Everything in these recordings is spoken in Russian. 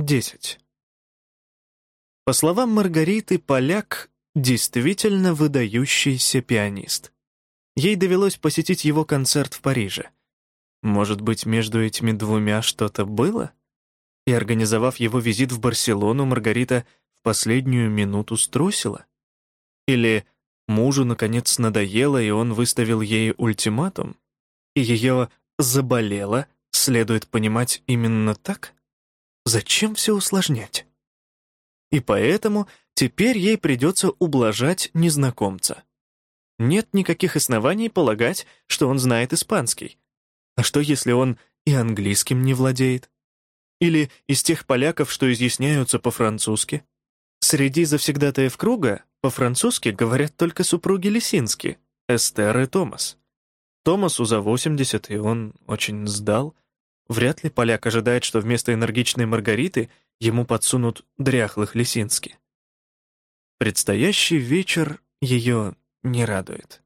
10. По словам Маргариты, поляк действительно выдающийся пианист. Ей довелось посетить его концерт в Париже. Может быть, между этими двумя что-то было? И, организовав его визит в Барселону, Маргарита в последнюю минуту струсила? Или мужу, наконец, надоело, и он выставил ей ультиматум? И ее «заболело» следует понимать именно так? Зачем все усложнять? И поэтому теперь ей придется ублажать незнакомца. Нет никаких оснований полагать, что он знает испанский. А что, если он и английским не владеет? Или из тех поляков, что изъясняются по-французски? Среди завсегдатаев круга по-французски говорят только супруги Лисински, Эстер и Томас. Томасу за 80, и он очень сдал. Вряд ли поляк ожидает, что вместо энергичной Маргариты ему подсунут дряхлых Лисински. Предстоящий вечер ее не радует.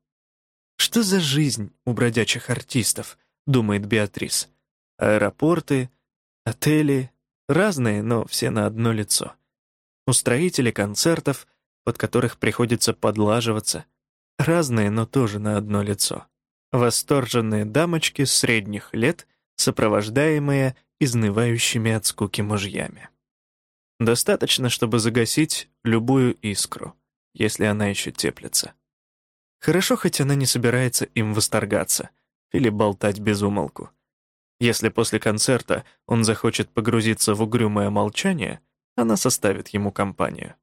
«Что за жизнь у бродячих артистов?» — думает Беатрис. «Аэропорты, отели, разные, но все на одно лицо. Устроители концертов, под которых приходится подлаживаться, разные, но тоже на одно лицо. Восторженные дамочки средних лет, сопровождаемые изнывающими от скуки мужьями. Достаточно, чтобы загасить любую искру, если она еще теплится. Хорошо, хоть она не собирается им восторгаться или болтать без умолку. Если после концерта он захочет погрузиться в угрюмое молчание, она составит ему компанию.